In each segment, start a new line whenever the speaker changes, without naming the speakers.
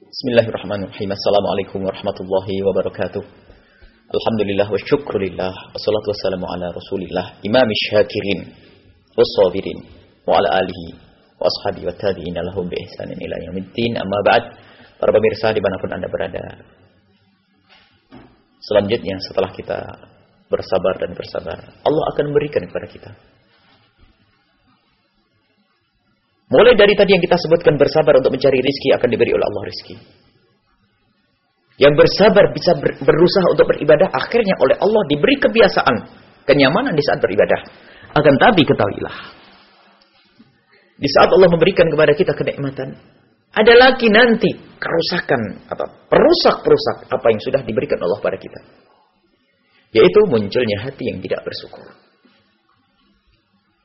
Bismillahirrahmanirrahim. Assalamualaikum warahmatullahi wabarakatuh. Alhamdulillah wa syukrulillah. Wassalatu wassalamu ala rasulillah. Imam syakirin. Wassabirin. Wa ala alihi. Wa ashabi wa tabi'in lahum bi ihsanin ila yaumiddin. Amma ba'd. Para pemirsa di mana pun anda berada. Selanjutnya setelah kita bersabar dan bersabar. Allah akan memberikan kepada kita. Mulai dari tadi yang kita sebutkan bersabar untuk mencari rizki akan diberi oleh Allah rizki. Yang bersabar bisa ber, berusaha untuk beribadah akhirnya oleh Allah diberi kebiasaan, kenyamanan di saat beribadah. Akan tapi ketahuilah. Di saat Allah memberikan kepada kita kenikmatan, ada lagi nanti kerusakan atau perusak-perusak apa yang sudah diberikan Allah pada kita. Yaitu munculnya hati yang tidak bersyukur.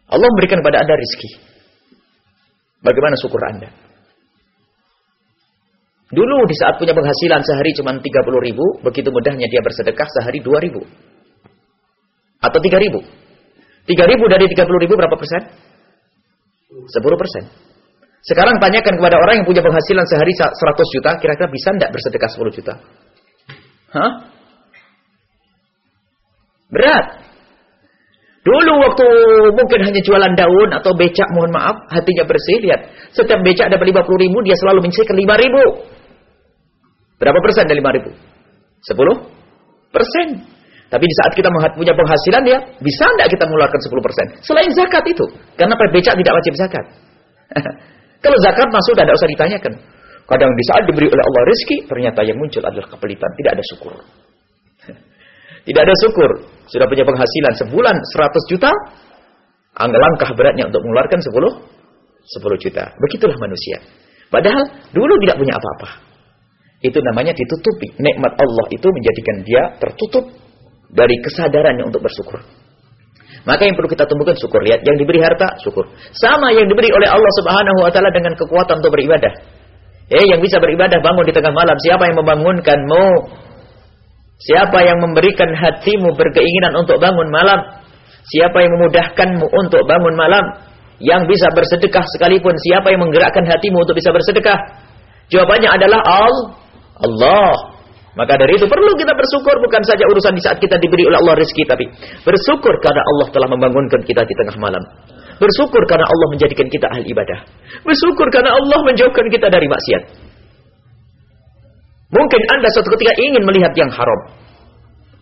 Allah memberikan kepada Anda rizki. Bagaimana syukur Anda? Dulu di saat punya penghasilan sehari cuma 30 ribu, begitu mudahnya dia bersedekah sehari 2 ribu. Atau 3 ribu. 3 ribu dari 30 ribu berapa persen? 10 persen. Sekarang tanyakan kepada orang yang punya penghasilan sehari 100 juta, kira-kira bisa tidak bersedekah 10 juta? Hah? Berat. Dulu waktu mungkin hanya jualan daun atau becak, mohon maaf, hatinya bersih, lihat. Setiap becak dapat 50 ribu, dia selalu menyisihkan 5 ribu. Berapa persen dari 5 ribu? 10 persen. Tapi di saat kita punya penghasilan dia, bisa tidak kita mengeluarkan 10 persen? Selain zakat itu. Karena becak tidak wajib zakat. Kalau zakat masuk tidak usah ditanyakan. Kadang di saat diberi oleh Allah rezeki, ternyata yang muncul adalah kepelitan. Tidak ada syukur. Tidak ada syukur. Sudah punya penghasilan sebulan 100 juta. Angga langkah beratnya untuk mengeluarkan 10 10 juta. Begitulah manusia. Padahal dulu tidak punya apa-apa. Itu namanya ditutupi. Nikmat Allah itu menjadikan dia tertutup dari kesadarannya untuk bersyukur. Maka yang perlu kita tumbuhkan syukur. Lihat, yang diberi harta, syukur. Sama yang diberi oleh Allah Subhanahu wa taala dengan kekuatan untuk beribadah. Eh, yang bisa beribadah bangun di tengah malam. Siapa yang membangunkanmu? Siapa yang memberikan hatimu berkeinginan untuk bangun malam? Siapa yang memudahkanmu untuk bangun malam? Yang bisa bersedekah sekalipun, siapa yang menggerakkan hatimu untuk bisa bersedekah? Jawabannya adalah Allah. Maka dari itu perlu kita bersyukur bukan saja urusan di saat kita diberi oleh Allah rezeki tapi bersyukur karena Allah telah membangunkan kita di tengah malam. Bersyukur karena Allah menjadikan kita ahli ibadah. Bersyukur karena Allah menjauhkan kita dari maksiat. Mungkin Anda suatu ketika ingin melihat yang haram.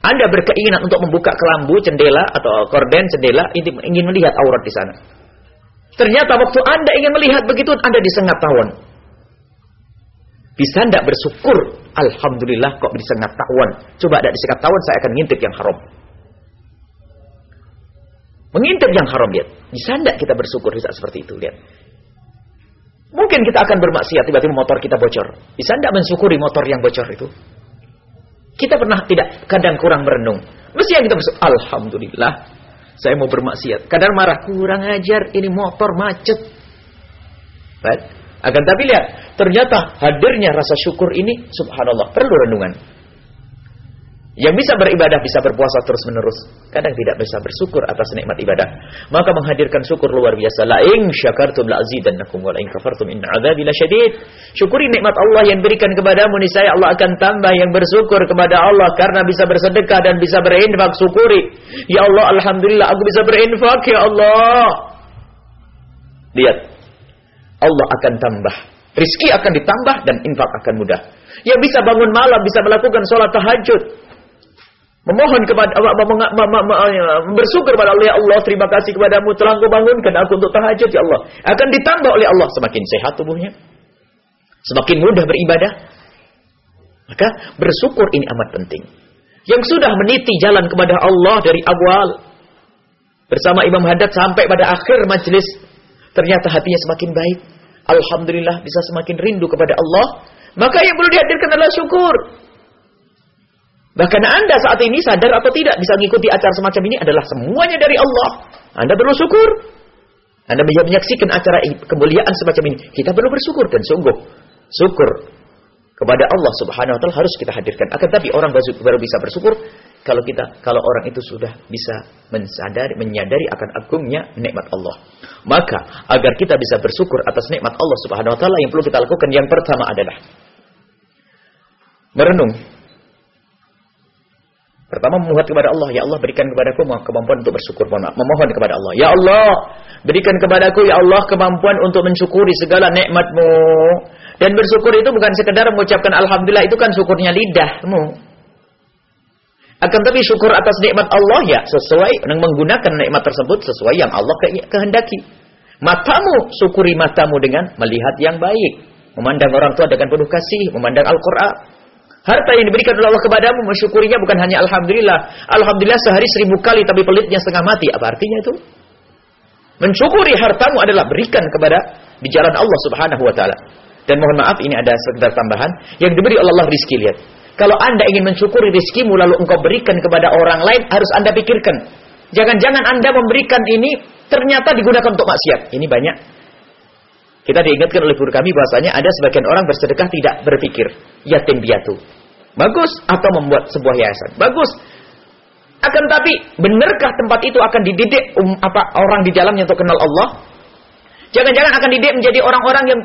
Anda berkeinginan untuk membuka kelambu, jendela atau korden jendela, ingin melihat aurat di sana. Ternyata waktu Anda ingin melihat begitu, Anda disengat tawon. Bisa tidak bersyukur? Alhamdulillah kok disengat tawon. Coba ada disengat tawon, saya akan ngintip yang haram. Mengintip yang haram, lihat. Bisa tidak kita bersyukur di saat seperti itu, lihat. Mungkin kita akan bermaksiat tiba-tiba motor kita bocor. Bisa tidak mensyukuri motor yang bocor itu? Kita pernah tidak kadang kurang merenung. Mesti yang kita bersyukur, Alhamdulillah. Saya mau bermaksiat. Kadang marah, kurang ajar ini motor macet. Right? Akan tapi lihat, ternyata hadirnya rasa syukur ini subhanallah perlu renungan. Yang bisa beribadah bisa berpuasa terus menerus. Kadang tidak bisa bersyukur atas nikmat ibadah. Maka menghadirkan syukur luar biasa. La in syakartum la azidannakum wa la in kafartum inna adzabi lasyadid. Syukuri nikmat Allah yang berikan kepadamu niscaya Allah akan tambah yang bersyukur kepada Allah karena bisa bersedekah dan bisa berinfak syukuri. Ya Allah alhamdulillah aku bisa berinfak ya Allah. Lihat. Allah akan tambah. Rizki akan ditambah dan infak akan mudah. Yang bisa bangun malam, bisa melakukan sholat tahajud, Memohon kepada bersyukur kepada Allah ya Allah terima kasih kepadamu telah kau bangunkan aku untuk tahajud ya Allah. Akan ditambah oleh Allah semakin sehat tubuhnya semakin mudah beribadah. Maka bersyukur ini amat penting. Yang sudah meniti jalan kepada Allah dari awal bersama Imam Haddad sampai pada akhir majelis ternyata hatinya semakin baik. Alhamdulillah bisa semakin rindu kepada Allah. Maka yang perlu dihadirkan adalah syukur Bahkan Anda saat ini sadar atau tidak bisa mengikuti acara semacam ini adalah semuanya dari Allah. Anda perlu syukur. Anda bisa menyaksikan acara kemuliaan semacam ini. Kita perlu bersyukur dan sungguh syukur kepada Allah Subhanahu wa taala harus kita hadirkan. Akan tapi orang baru bisa bersyukur kalau kita kalau orang itu sudah bisa mensadari menyadari akan agungnya nikmat Allah. Maka agar kita bisa bersyukur atas nikmat Allah Subhanahu wa taala yang perlu kita lakukan yang pertama adalah Merenung. Pertama memohon kepada Allah, ya Allah berikan kepadaku kemampuan untuk bersyukur. Memohon kepada Allah, ya Allah berikan kepadaku ya Allah kemampuan untuk mensyukuri segala nikmatmu. Dan bersyukur itu bukan sekedar mengucapkan alhamdulillah, itu kan syukurnya lidahmu. Akan tapi syukur atas nikmat Allah ya sesuai menggunakan nikmat tersebut sesuai yang Allah kehendaki. Matamu syukuri matamu dengan melihat yang baik, memandang orang tua dengan penuh kasih, memandang Al-Qur'an, Harta yang diberikan oleh Allah kepadamu mensyukurinya bukan hanya alhamdulillah. Alhamdulillah sehari seribu kali tapi pelitnya setengah mati. Apa artinya itu? Mensyukuri hartamu adalah berikan kepada di jalan Allah Subhanahu wa taala. Dan mohon maaf ini ada sekedar tambahan yang diberi oleh Allah rizki lihat. Kalau Anda ingin mensyukuri rizkimu lalu engkau berikan kepada orang lain harus Anda pikirkan. Jangan-jangan Anda memberikan ini ternyata digunakan untuk maksiat. Ini banyak kita diingatkan oleh guru kami bahasanya ada sebagian orang bersedekah tidak berpikir yatim piatu. Bagus atau membuat sebuah yayasan. Bagus. Akan tapi benarkah tempat itu akan dididik um, apa orang di dalamnya untuk kenal Allah? Jangan-jangan akan dididik menjadi orang-orang yang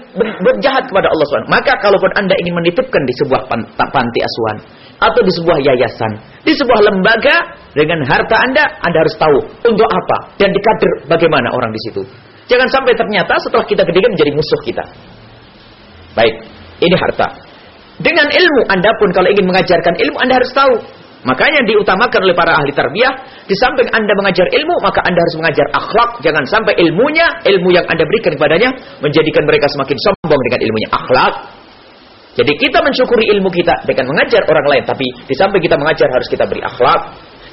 berjahat kepada Allah SWT. Maka kalaupun Anda ingin menitipkan di sebuah panti asuhan atau di sebuah yayasan, di sebuah lembaga dengan harta Anda, Anda harus tahu untuk apa dan dikader bagaimana orang di situ. Jangan sampai ternyata setelah kita gede menjadi musuh kita. Baik, ini harta. Dengan ilmu Anda pun kalau ingin mengajarkan ilmu Anda harus tahu. Makanya diutamakan oleh para ahli tarbiyah, di samping Anda mengajar ilmu, maka Anda harus mengajar akhlak. Jangan sampai ilmunya, ilmu yang Anda berikan kepadanya menjadikan mereka semakin sombong dengan ilmunya akhlak. Jadi kita mensyukuri ilmu kita dengan mengajar orang lain, tapi di samping kita mengajar harus kita beri akhlak,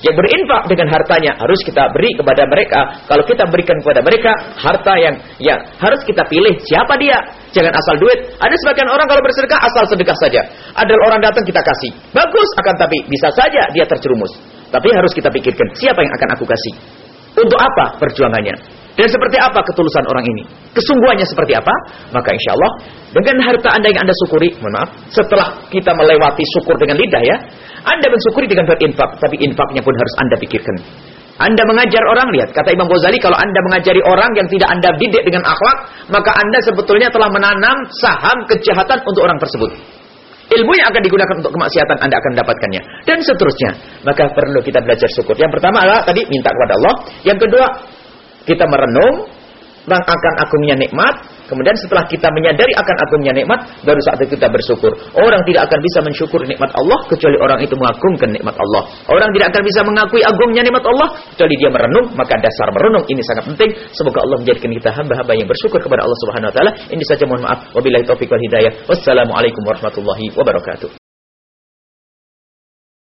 yang berinfak dengan hartanya harus kita beri kepada mereka. Kalau kita berikan kepada mereka harta yang yang harus kita pilih siapa dia. Jangan asal duit. Ada sebagian orang kalau bersedekah asal sedekah saja. Ada orang datang kita kasih. Bagus akan tapi bisa saja dia terjerumus. Tapi harus kita pikirkan siapa yang akan aku kasih. Untuk apa perjuangannya? Dan seperti apa ketulusan orang ini? Kesungguhannya seperti apa? Maka insya Allah dengan harta anda yang anda syukuri, mohon maaf, setelah kita melewati syukur dengan lidah ya, anda mensyukuri dengan berinfak, tapi infaknya pun harus anda pikirkan. Anda mengajar orang, lihat, kata Imam Ghazali, kalau anda mengajari orang yang tidak anda didik dengan akhlak, maka anda sebetulnya telah menanam saham kejahatan untuk orang tersebut. Ilmu yang akan digunakan untuk kemaksiatan Anda akan dapatkannya. Dan seterusnya. Maka perlu kita belajar syukur. Yang pertama adalah tadi minta kepada Allah. Yang kedua, kita merenung akan agungnya nikmat. Kemudian setelah kita menyadari akan agungnya nikmat, baru saat itu kita bersyukur. Orang tidak akan bisa mensyukur nikmat Allah kecuali orang itu mengagungkan nikmat Allah. Orang tidak akan bisa mengakui agungnya nikmat Allah kecuali dia merenung. Maka dasar merenung ini sangat penting. Semoga Allah menjadikan kita hamba-hamba yang bersyukur kepada Allah Subhanahu Wa Taala. Ini saja mohon maaf. Wabillahi taufiq wal hidayah. Wassalamualaikum warahmatullahi wabarakatuh.